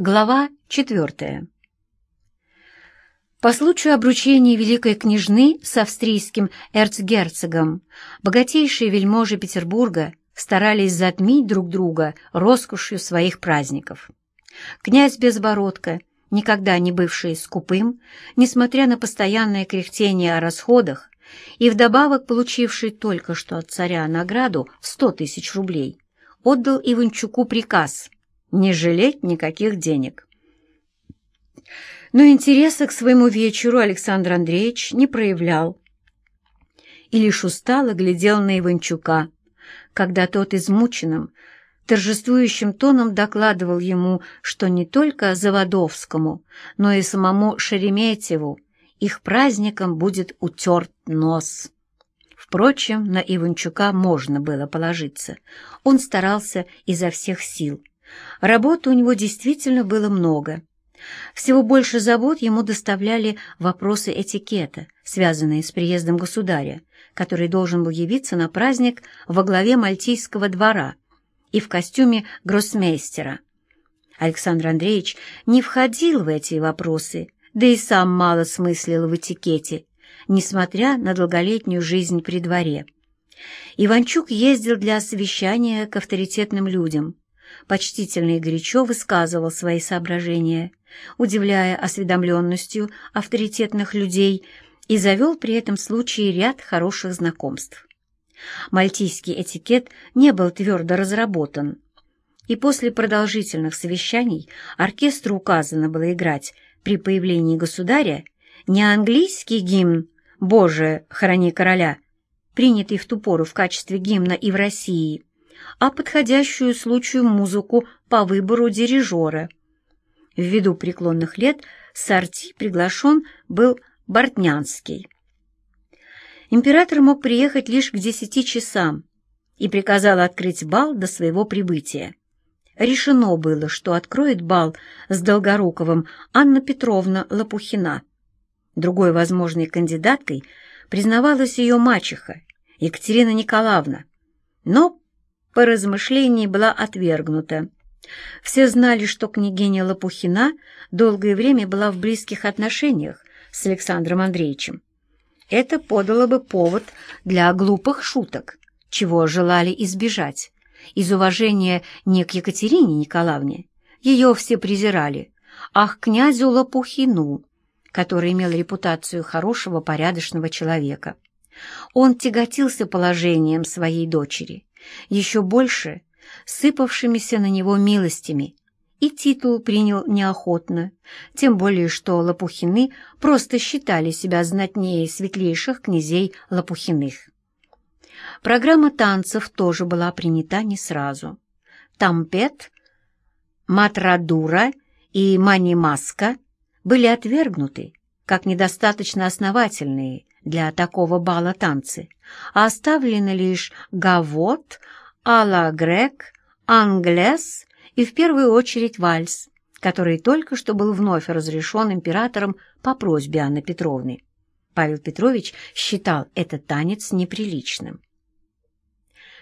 Глава четвертая. По случаю обручения великой княжны с австрийским эрцгерцогом богатейшие вельможи Петербурга старались затмить друг друга роскошью своих праздников. Князь Безбородко, никогда не бывший скупым, несмотря на постоянное кряхтение о расходах и вдобавок получивший только что от царя награду в сто тысяч рублей, отдал Иванчуку приказ – не жалеть никаких денег. Но интереса к своему вечеру Александр Андреевич не проявлял и лишь устало глядел на Иванчука, когда тот измученным, торжествующим тоном докладывал ему, что не только Заводовскому, но и самому Шереметьеву их праздником будет утерт нос. Впрочем, на Иванчука можно было положиться. Он старался изо всех сил. Работы у него действительно было много. Всего больше забот ему доставляли вопросы этикета, связанные с приездом государя, который должен был явиться на праздник во главе Мальтийского двора и в костюме гроссмейстера. Александр Андреевич не входил в эти вопросы, да и сам мало смыслил в этикете, несмотря на долголетнюю жизнь при дворе. Иванчук ездил для совещания к авторитетным людям, почтительно и горячо высказывал свои соображения, удивляя осведомленностью авторитетных людей и завел при этом случае ряд хороших знакомств. Мальтийский этикет не был твердо разработан, и после продолжительных совещаний оркестру указано было играть при появлении государя не английский гимн «Боже, храни короля», принятый в ту пору в качестве гимна и в России, а подходящую случаю музыку по выбору дирижера. Ввиду преклонных лет Сарти приглашен был Бортнянский. Император мог приехать лишь к десяти часам и приказал открыть бал до своего прибытия. Решено было, что откроет бал с Долгоруковым Анна Петровна Лопухина. Другой возможной кандидаткой признавалась ее мачеха Екатерина Николаевна, но по размышлении была отвергнута. Все знали, что княгиня Лопухина долгое время была в близких отношениях с Александром Андреевичем. Это подало бы повод для глупых шуток, чего желали избежать. Из уважения не к Екатерине Николаевне, ее все презирали, а к князю Лопухину, который имел репутацию хорошего порядочного человека. Он тяготился положением своей дочери – еще больше сыпавшимися на него милостями, и титул принял неохотно, тем более что Лопухины просто считали себя знатнее светлейших князей Лопухиных. Программа танцев тоже была принята не сразу. Тампет, Матрадура и Манимаска были отвергнуты как недостаточно основательные для такого бала танцы, а оставлены лишь гавот, ала грек, англес и в первую очередь вальс, который только что был вновь разрешен императором по просьбе Анны Петровны. Павел Петрович считал этот танец неприличным.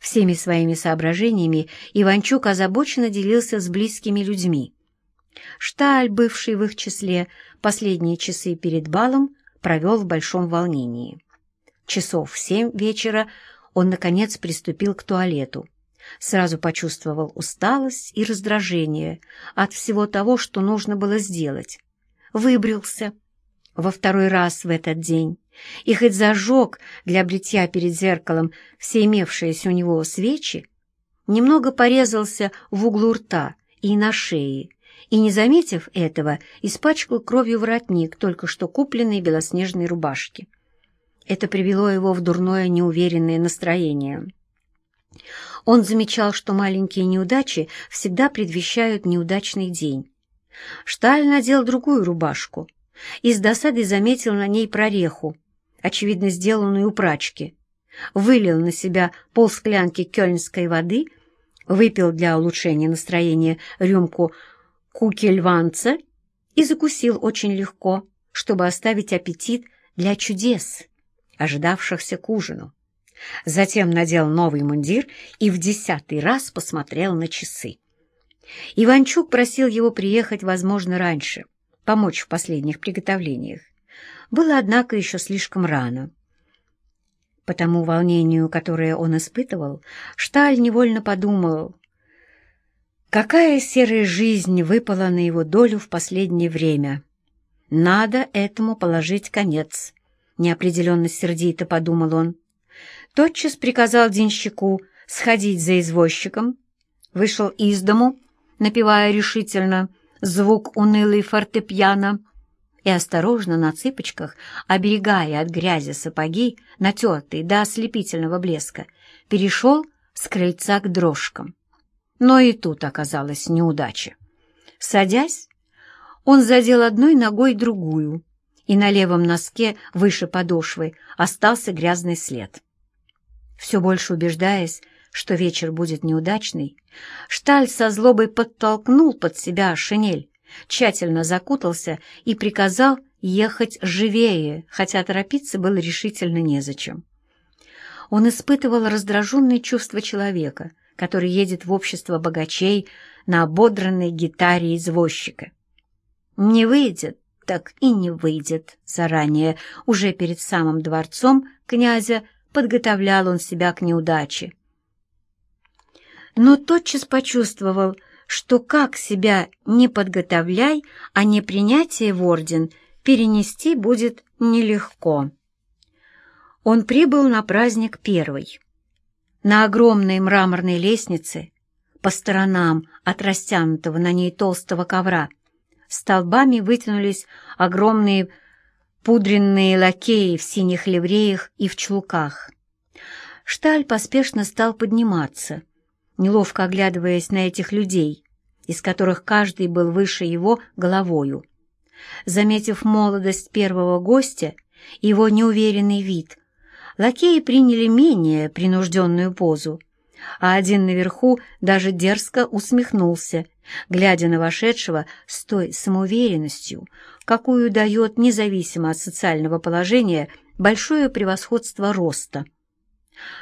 Всеми своими соображениями Иванчук озабоченно делился с близкими людьми. Шталь, бывший в их числе последние часы перед балом, провел в большом волнении. Часов в семь вечера он, наконец, приступил к туалету. Сразу почувствовал усталость и раздражение от всего того, что нужно было сделать. Выбрился во второй раз в этот день и хоть зажег для бритья перед зеркалом все имевшиеся у него свечи, немного порезался в углу рта и на шее, и, не заметив этого, испачкал кровью воротник только что купленной белоснежной рубашки. Это привело его в дурное неуверенное настроение. Он замечал, что маленькие неудачи всегда предвещают неудачный день. Шталь надел другую рубашку и с досадой заметил на ней прореху, очевидно сделанную у прачки. Вылил на себя полсклянки кёльнской воды, выпил для улучшения настроения рюмку кукельванца и закусил очень легко, чтобы оставить аппетит для чудес, ожидавшихся к ужину. Затем надел новый мундир и в десятый раз посмотрел на часы. Иванчук просил его приехать, возможно, раньше, помочь в последних приготовлениях. Было, однако, еще слишком рано. По тому волнению, которое он испытывал, Шталь невольно подумал, какая серая жизнь выпала на его долю в последнее время. Надо этому положить конец, неопределенно сердито подумал он. Тотчас приказал денщику сходить за извозчиком, вышел из дому, напевая решительно звук унылой фортепиано, и осторожно на цыпочках, оберегая от грязи сапоги, натертые до ослепительного блеска, перешел с крыльца к дрожкам. Но и тут оказалась неудача. Садясь, он задел одной ногой другую, и на левом носке выше подошвы остался грязный след. Все больше убеждаясь, что вечер будет неудачный, Шталь со злобой подтолкнул под себя шинель, тщательно закутался и приказал ехать живее, хотя торопиться было решительно незачем. Он испытывал раздраженное чувство человека, который едет в общество богачей на ободранной гитаре извозчика. Не выйдет, так и не выйдет заранее. Уже перед самым дворцом князя подготовлял он себя к неудаче. Но тотчас почувствовал, что как себя не подготовляй, а не принятие в орден перенести будет нелегко. Он прибыл на праздник первый. На огромной мраморной лестнице, по сторонам от растянутого на ней толстого ковра, столбами вытянулись огромные пудренные лакеи в синих ливреях и в чулках. Шталь поспешно стал подниматься — неловко оглядываясь на этих людей, из которых каждый был выше его головою. Заметив молодость первого гостя его неуверенный вид, лакеи приняли менее принужденную позу, а один наверху даже дерзко усмехнулся, глядя на вошедшего с той самоуверенностью, какую дает независимо от социального положения большое превосходство роста.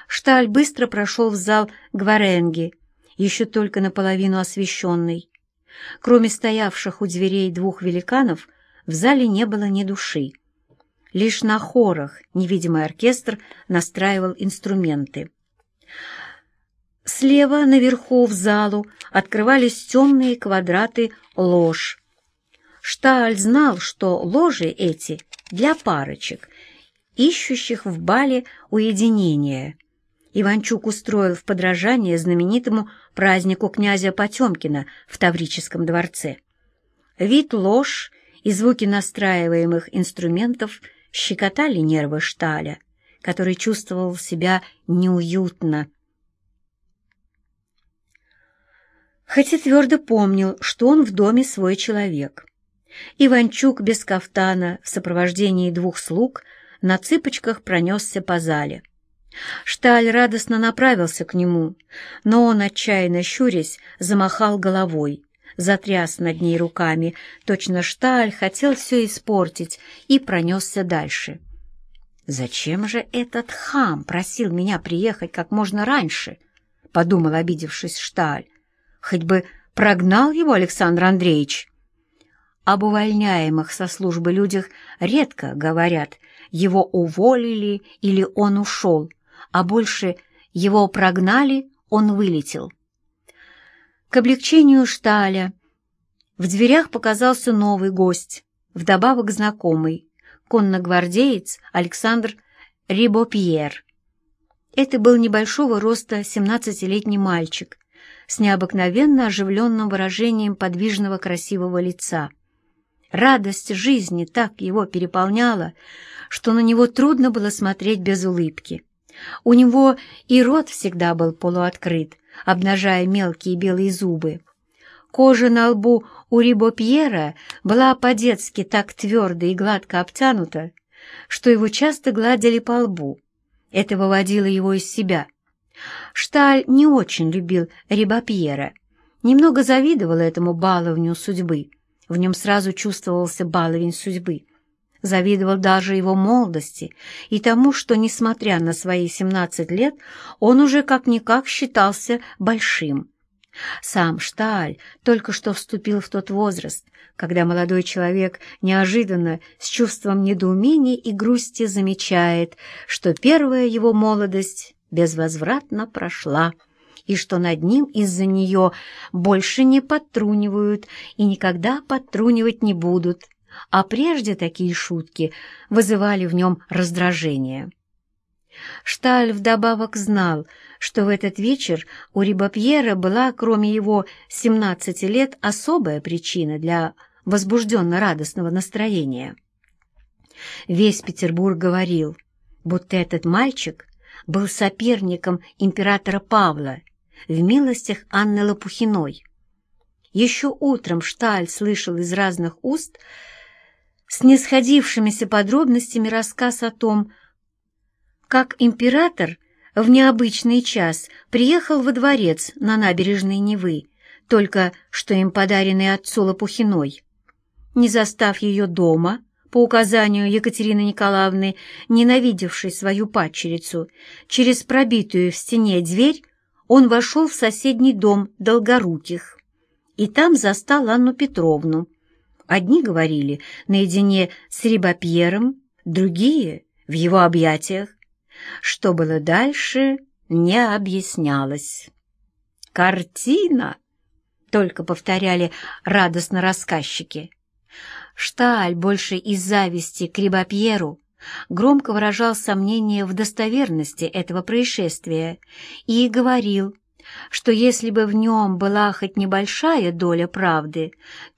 Шталь быстро прошел в зал Гваренги, еще только наполовину освещенный. Кроме стоявших у дверей двух великанов, в зале не было ни души. Лишь на хорах невидимый оркестр настраивал инструменты. Слева наверху в залу открывались темные квадраты лож. Шталь знал, что ложи эти для парочек — ищущих в бале уединения. Иванчук устроил в подражание знаменитому празднику князя Потемкина в Таврическом дворце. Вид ложь и звуки настраиваемых инструментов щекотали нервы Шталя, который чувствовал себя неуютно. Хотя твердо помнил, что он в доме свой человек. Иванчук без кафтана в сопровождении двух слуг – на цыпочках пронесся по зале. Шталь радостно направился к нему, но он, отчаянно щурясь, замахал головой, затряс над ней руками. Точно Шталь хотел все испортить и пронесся дальше. «Зачем же этот хам просил меня приехать как можно раньше?» — подумал, обидевшись Шталь. «Хоть бы прогнал его Александр Андреевич». Об увольняемых со службы людях редко говорят — его уволили или он ушел, а больше его прогнали, он вылетел. К облегчению Шталя в дверях показался новый гость, вдобавок знакомый, конногвардеец Александр Рибопьер. Это был небольшого роста 17-летний мальчик с необыкновенно оживленным выражением подвижного красивого лица. Радость жизни так его переполняла, что на него трудно было смотреть без улыбки. У него и рот всегда был полуоткрыт, обнажая мелкие белые зубы. Кожа на лбу у Рибопьера была по-детски так твердо и гладко обтянута, что его часто гладили по лбу. Это выводило его из себя. Шталь не очень любил Рибопьера, немного завидовал этому баловню судьбы. В нем сразу чувствовался баловень судьбы завидовал даже его молодости и тому, что, несмотря на свои 17 лет, он уже как-никак считался большим. Сам Шталь только что вступил в тот возраст, когда молодой человек неожиданно, с чувством недоумения и грусти замечает, что первая его молодость безвозвратно прошла, и что над ним из-за нее больше не подтрунивают и никогда подтрунивать не будут, а прежде такие шутки вызывали в нем раздражение. Шталь вдобавок знал, что в этот вечер у Рибапьера была, кроме его 17 лет, особая причина для возбужденно-радостного настроения. Весь Петербург говорил, будто этот мальчик был соперником императора Павла в милостях Анны Лопухиной. Еще утром Шталь слышал из разных уст с нисходившимися подробностями рассказ о том, как император в необычный час приехал во дворец на набережной Невы, только что им подаренный отцу Лопухиной. Не застав ее дома, по указанию Екатерины Николаевны, ненавидевшей свою падчерицу, через пробитую в стене дверь он вошел в соседний дом Долгоруких и там застал Анну Петровну. Одни говорили наедине с Рибапьером, другие — в его объятиях. Что было дальше, не объяснялось. «Картина!» — только повторяли радостно рассказчики. Шталь, больше из зависти к Рибапьеру, громко выражал сомнение в достоверности этого происшествия и говорил, что если бы в нем была хоть небольшая доля правды,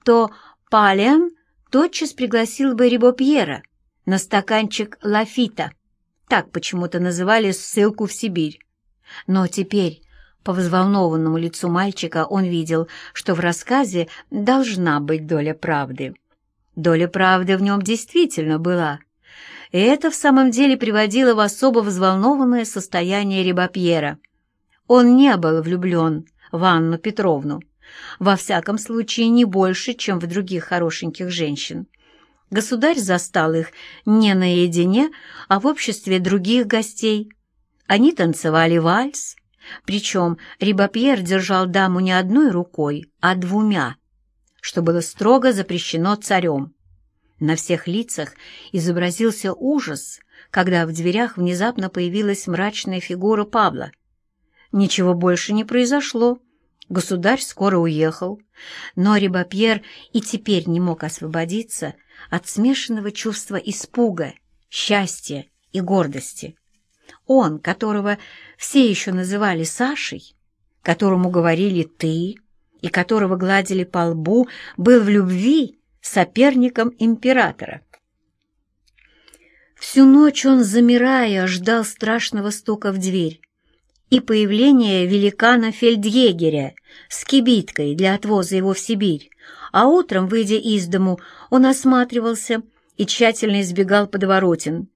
то Пален тотчас пригласил бы Рибопьера на стаканчик лафита — так почему-то называли ссылку в Сибирь. Но теперь, по взволнованному лицу мальчика, он видел, что в рассказе должна быть доля правды. Доля правды в нем действительно была. И это в самом деле приводило в особо взволнованное состояние Рибапьера. Он не был влюблен в Анну Петровну, во всяком случае не больше, чем в других хорошеньких женщин. Государь застал их не наедине, а в обществе других гостей. Они танцевали вальс, причем Рибапьер держал даму не одной рукой, а двумя, что было строго запрещено царем. На всех лицах изобразился ужас, когда в дверях внезапно появилась мрачная фигура Павла. Ничего больше не произошло. Государь скоро уехал, но Рибапьер и теперь не мог освободиться от смешанного чувства испуга, счастья и гордости. Он, которого все еще называли Сашей, которому говорили «ты» и которого гладили по лбу, был в любви соперником императора. Всю ночь он, замирая, ждал страшного стука в дверь и появления великана-фельдъегеря с кибиткой для отвоза его в Сибирь, а утром, выйдя из дому, он осматривался и тщательно избегал подворотен,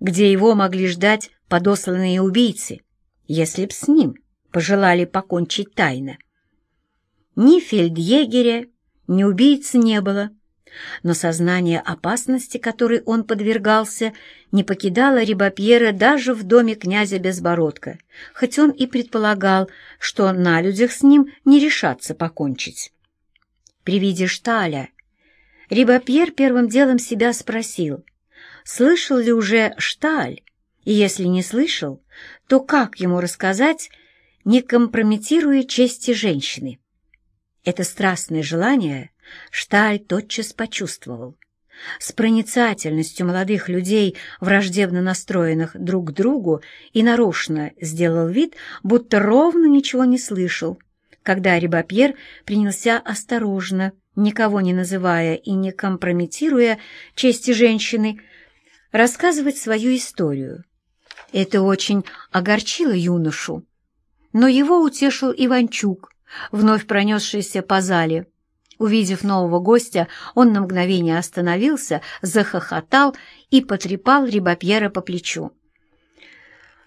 где его могли ждать подосланные убийцы, если б с ним пожелали покончить тайно. Ни фельдъегеря, ни убийцы не было, но сознание опасности, которой он подвергался, не покидало Рибапьера даже в доме князя Безбородка, хоть он и предполагал, что на людях с ним не решатся покончить. При виде Шталя Рибапьер первым делом себя спросил, слышал ли уже Шталь, и если не слышал, то как ему рассказать, не компрометируя чести женщины? Это страстное желание Шталь тотчас почувствовал. С проницательностью молодых людей, враждебно настроенных друг к другу, и нарочно сделал вид, будто ровно ничего не слышал, когда Рибапьер принялся осторожно, никого не называя и не компрометируя чести женщины, рассказывать свою историю. Это очень огорчило юношу, но его утешил Иванчук, вновь пронесшийся по зале. Увидев нового гостя, он на мгновение остановился, захохотал и потрепал Рибапьера по плечу.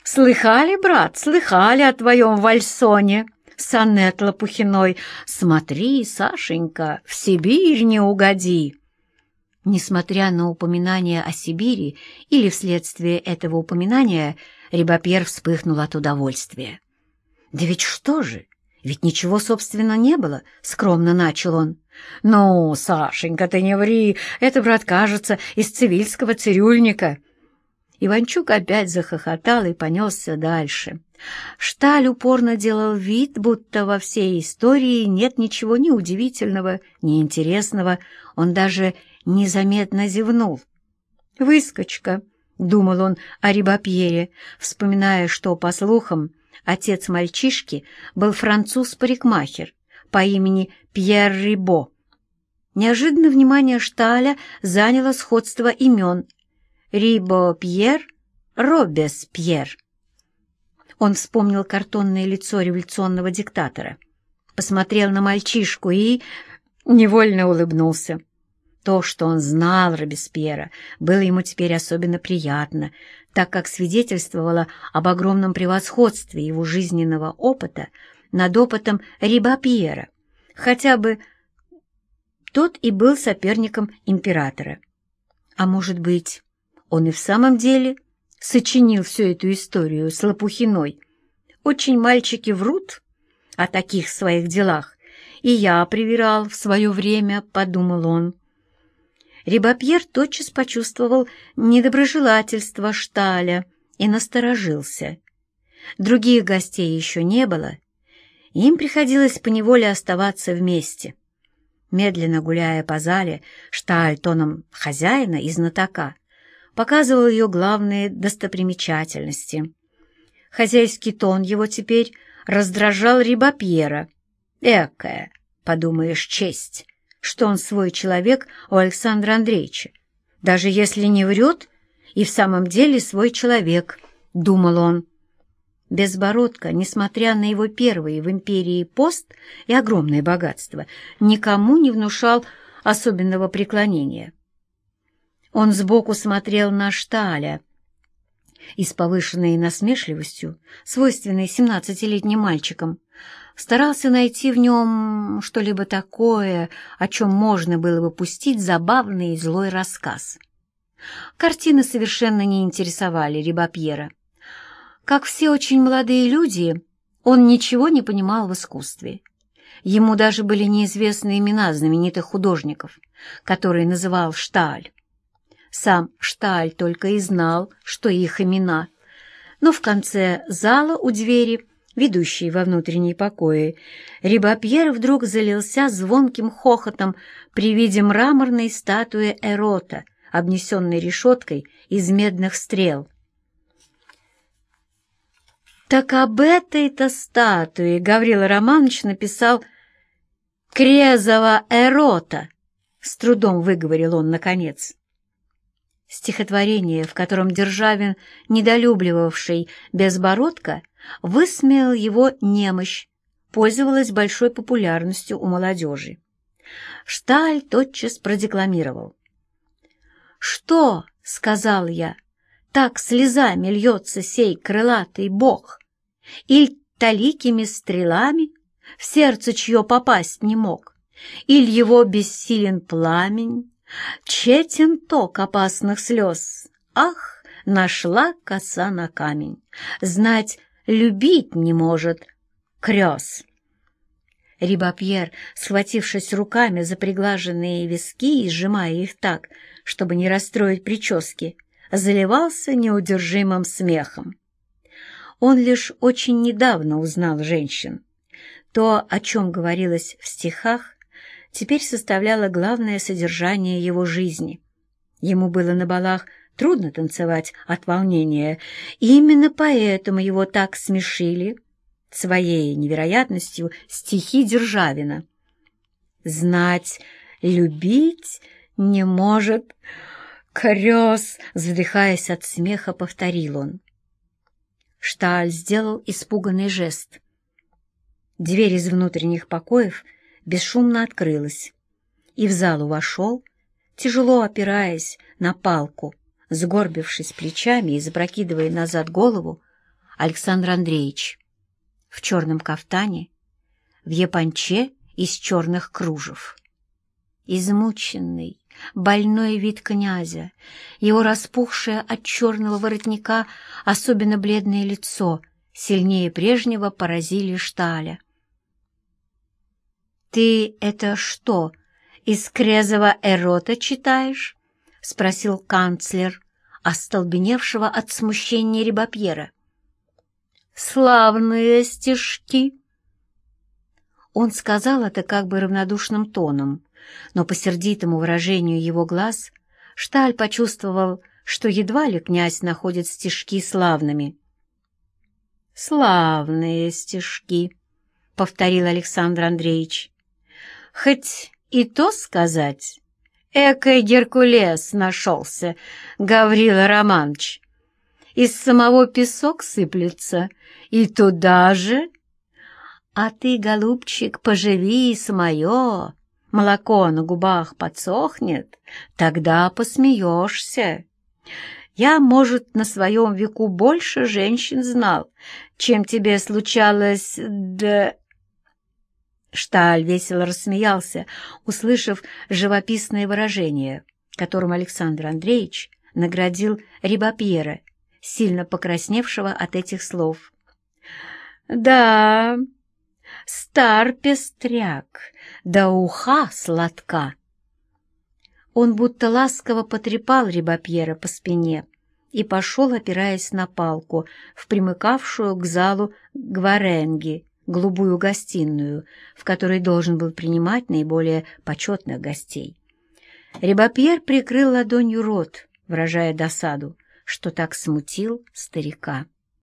«Слыхали, брат, слыхали о твоем вальсоне?» сонет Лопухиной «Смотри, Сашенька, в Сибирь не угоди!» Несмотря на упоминание о Сибири или вследствие этого упоминания, Рибапьер вспыхнул от удовольствия. «Да ведь что же? Ведь ничего, собственно, не было, — скромно начал он. «Ну, Сашенька, ты не ври, это, брат, кажется, из цивильского цирюльника». Иванчук опять захохотал и понесся дальше. Шталь упорно делал вид, будто во всей истории нет ничего ни удивительного, ни интересного. Он даже незаметно зевнул. «Выскочка», — думал он о Рибапьере, вспоминая, что, по слухам, отец мальчишки был француз-парикмахер по имени Пьер Рибо. Неожиданно внимание Шталя заняло сходство имен Рибо-Пьер, Робес-Пьер. Он вспомнил картонное лицо революционного диктатора, посмотрел на мальчишку и невольно улыбнулся. То, что он знал Робеспьера, было ему теперь особенно приятно, так как свидетельствовало об огромном превосходстве его жизненного опыта над опытом Рибапьера, хотя бы тот и был соперником императора. А может быть, он и в самом деле сочинил всю эту историю с Лопухиной. Очень мальчики врут о таких своих делах, и я привирал в свое время, подумал он. Рибапьер тотчас почувствовал недоброжелательство Шталя и насторожился. Других гостей еще не было, им приходилось поневоле оставаться вместе. Медленно гуляя по зале, Шталь тоном хозяина и знатока показывал ее главные достопримечательности. Хозяйский тон его теперь раздражал Рибапьера. «Экая, подумаешь, честь, что он свой человек у Александра Андреевича, даже если не врет, и в самом деле свой человек», — думал он. Безбородко, несмотря на его первый в империи пост и огромное богатство, никому не внушал особенного преклонения. Он сбоку смотрел на Шталя и с повышенной насмешливостью, свойственной семнадцатилетним мальчикам, старался найти в нем что-либо такое, о чем можно было бы пустить забавный и злой рассказ. Картины совершенно не интересовали Рибапьера. Как все очень молодые люди, он ничего не понимал в искусстве. Ему даже были неизвестны имена знаменитых художников, которые называл Шталь. Сам Шталь только и знал, что их имена. Но в конце зала у двери, ведущей во внутренние покои, Рибапьер вдруг залился звонким хохотом при виде мраморной статуи Эрота, обнесенной решеткой из медных стрел. Так об этой-то статуе Гаврила Романович написал «Крезова Эрота», — с трудом выговорил он наконец. Стихотворение, в котором Державин, недолюбливавший Безбородка, высмеял его немощь, пользовалось большой популярностью у молодежи. Шталь тотчас продекламировал. «Что, — сказал я, — так слезами льется сей крылатый бог, иль таликими стрелами в сердце чье попасть не мог, иль его бессилен пламень, Четен ток опасных слез. Ах, нашла коса на камень. Знать, любить не может. Крёс. Рибапьер, схватившись руками за приглаженные виски и сжимая их так, чтобы не расстроить прически, заливался неудержимым смехом. Он лишь очень недавно узнал женщин. То, о чем говорилось в стихах, теперь составляло главное содержание его жизни. Ему было на балах трудно танцевать от волнения, и именно поэтому его так смешили своей невероятностью стихи Державина. «Знать, любить не может...» «Крёс!» — вздыхаясь от смеха, повторил он. Шталь сделал испуганный жест. Дверь из внутренних покоев бесшумно открылась, и в залу вошел, тяжело опираясь на палку, сгорбившись плечами и запрокидывая назад голову, Александр Андреевич в черном кафтане, в японче из черных кружев. Измученный, больной вид князя, его распухшее от черного воротника особенно бледное лицо сильнее прежнего поразили Шталя. «Ты это что, из Крезова эрота читаешь?» — спросил канцлер, остолбеневшего от смущения Рибапьера. «Славные стишки!» Он сказал это как бы равнодушным тоном, но по сердитому выражению его глаз Шталь почувствовал, что едва ли князь находит стишки славными. «Славные стишки», — повторил Александр Андреевич. «Хоть и то сказать, экой Геркулес нашелся, Гаврила Романович. Из самого песок сыплется, и туда же. А ты, голубчик, поживи с мое, молоко на губах подсохнет, тогда посмеешься. Я, может, на своем веку больше женщин знал, чем тебе случалось, да...» Шталь весело рассмеялся, услышав живописное выражение, которым Александр Андреевич наградил Рибапьера, сильно покрасневшего от этих слов. «Да, стар пестряк, да уха сладка!» Он будто ласково потрепал Рибапьера по спине и пошел, опираясь на палку, в примыкавшую к залу Гваренги, голубую гостиную, в которой должен был принимать наиболее почетных гостей. Рибапьер прикрыл ладонью рот, выражая досаду, что так смутил старика.